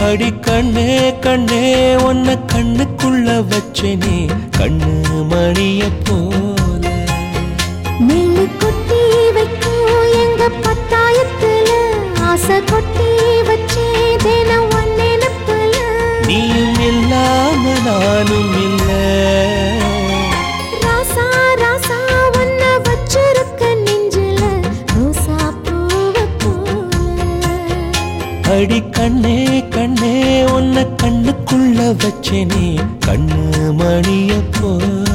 அடி கண்ணே கண்ணே உன்னை கண்ணுக்குள்ள வச்சேனே. கண்ணு மணிய போல அடி கண்ணே கண்ணே உன்னை கண்ணுக்குள்ள வச்சேனே. கண்ணு மணிய போல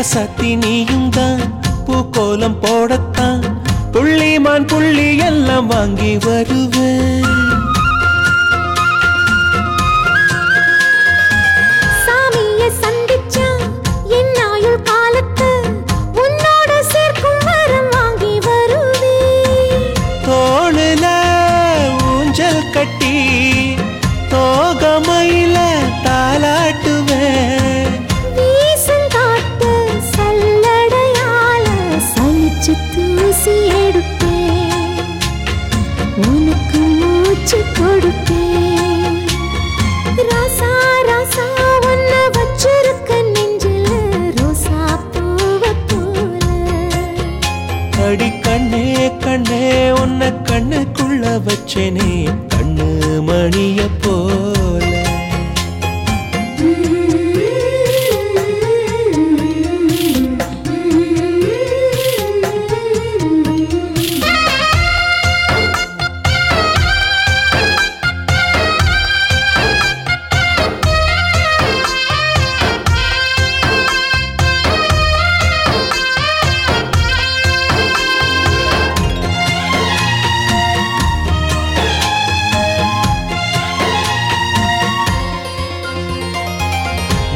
ராசாத்தி நீயும் தான் பூக்கோலம் போடத்தான் புள்ளிமான் புள்ளி எல்லாம் வாங்கி வருவேன். சாமிய அடி கண்ணே கண்ணே உன்னை கண்ணுக்குள்ள வச்சேனே. கண்ணு மணிய போல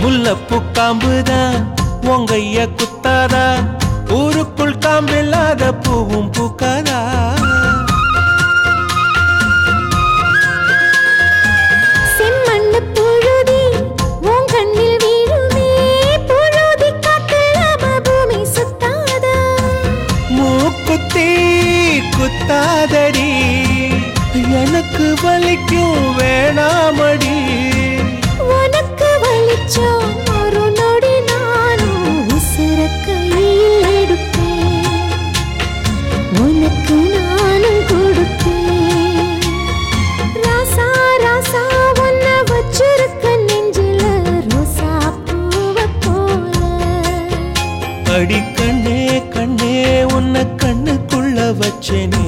முல்லப்பூ காம்புதான் உங்கைய குத்தாதா? ஊருக்குள் காம்பில்லாத பூவும் பூக்காதா? மூக்குத்தி குத்தாதடி. எனக்கு வலிக்கும் வேணாமடி. அடி கண்ணே கண்ணே உன்னை கண்ணுக்குள்ள வச்சேனே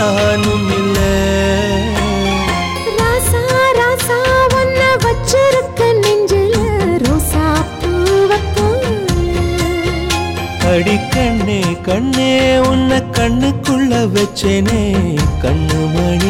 நானும் இல்ல ராசா ராசா உன்ன வச்சிருக்க நெஞ்சில ரோசா அடி கண்ணே கண்ணே உன்னை கண்ணுக்குள்ள வச்சேனே. கண்ணு போல